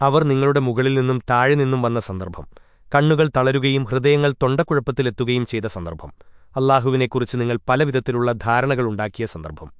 അവർ നിങ്ങളുടെ മുകളിൽ നിന്നും താഴെ നിന്നും വന്ന സന്ദർഭം. കണ്ണുകൾ തളരുകയും ഹൃദയങ്ങൾ തൊണ്ടക്കുഴപ്പത്തിലെത്തുകയും ചെയ്ത സന്ദർഭം. അല്ലാഹുവിനെക്കുറിച്ച് നിങ്ങൾ പലവിധത്തിലുള്ള ധാരണകളുണ്ടാക്കിയ സന്ദർഭം.